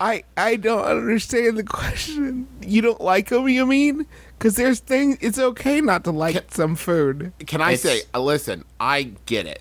I I don't understand the question. You don't like them, you mean? Because there's things. It's okay not to like some food. Can I It's- say, uh, listen, I get it.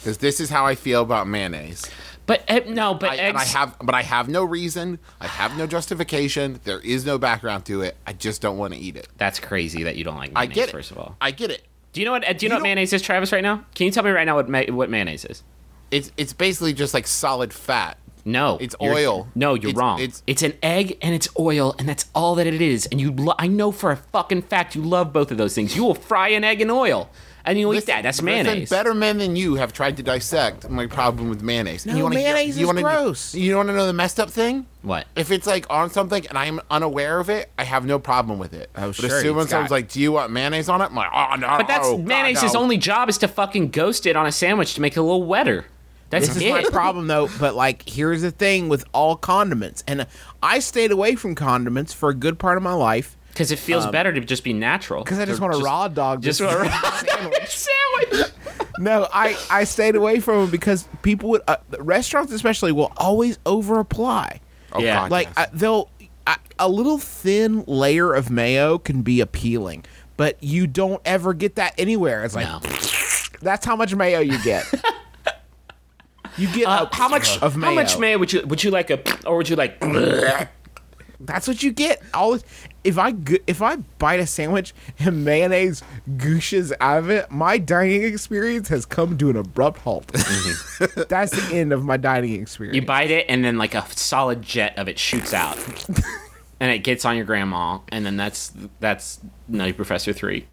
Because this is how I feel about mayonnaise. But uh, no, but I, and I eggs. have, but I have no reason. I have no justification. There is no background to it. I just don't want to eat it. that's crazy that you don't like I mayonnaise. get it. First of all, I get it. do you know what? uh, Do you know what don't- mayonnaise is, Travis? Right now, can you tell me right now what ma- what mayonnaise is? It's it's basically just like solid fat. No, It's oil. No, you're It's- wrong. it's- It's an egg and it's oil, and that's all that it is. And you, lo- I know for a fucking fact, you love both of those things. You will fry an egg in oil, and you'll eat that. That's listen, mayonnaise. better men than you have tried to dissect my problem with mayonnaise. No, you wanna mayonnaise you is wanna, gross. You want to know the messed up thing? What? If it's like on something and I'm unaware of it, I have no problem with it. Oh, but sure, as soon as someone's got- like, "Do you want mayonnaise on it?" I'm like, "Oh no!" But that's oh, God, mayonnaise's no." only job is to fucking ghost it on a sandwich to make it a little wetter. That's This is my problem though. But like, here's the thing with all condiments, and I stayed away from condiments for a good part of my life Because it feels better to just be natural. because I just want a raw dog. Just Just want a sandwich. no, I I stayed away from them because people would uh, restaurants especially will always over apply. Oh, Yeah. God, Like yes. uh, they'll uh, a little thin layer of mayo can be appealing, but you don't ever get that anywhere. It's like No. that's how much mayo you get. You get Uh, a how much? of mayo. How much mayo would you would you like a or would you like? That's what you get. All if I if I bite a sandwich and mayonnaise gooshes out of it, my dining experience has come to an abrupt halt. That's the end of my dining experience. You bite it and then like a solid jet of it shoots out, and it gets on your grandma, and then that's that's Nutty Professor three.